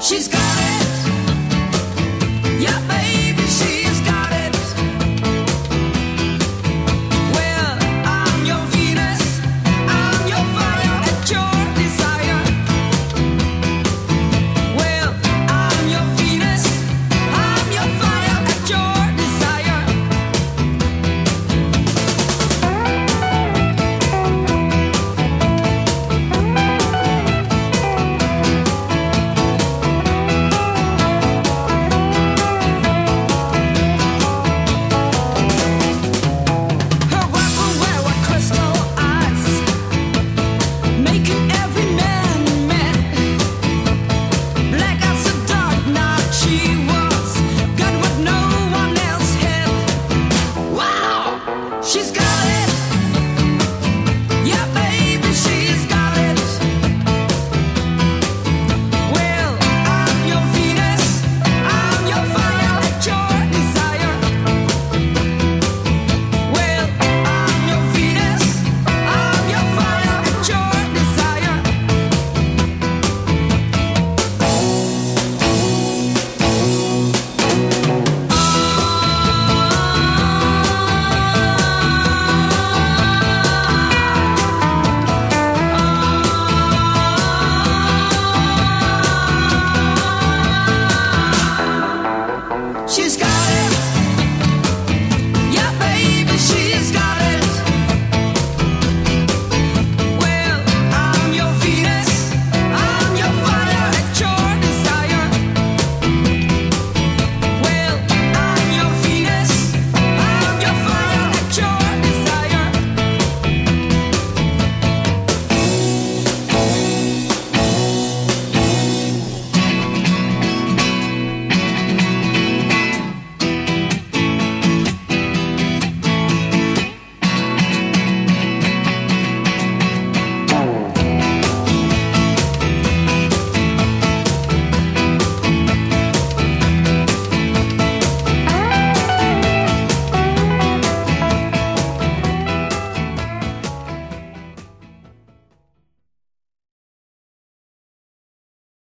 She's got it. Yep. She's got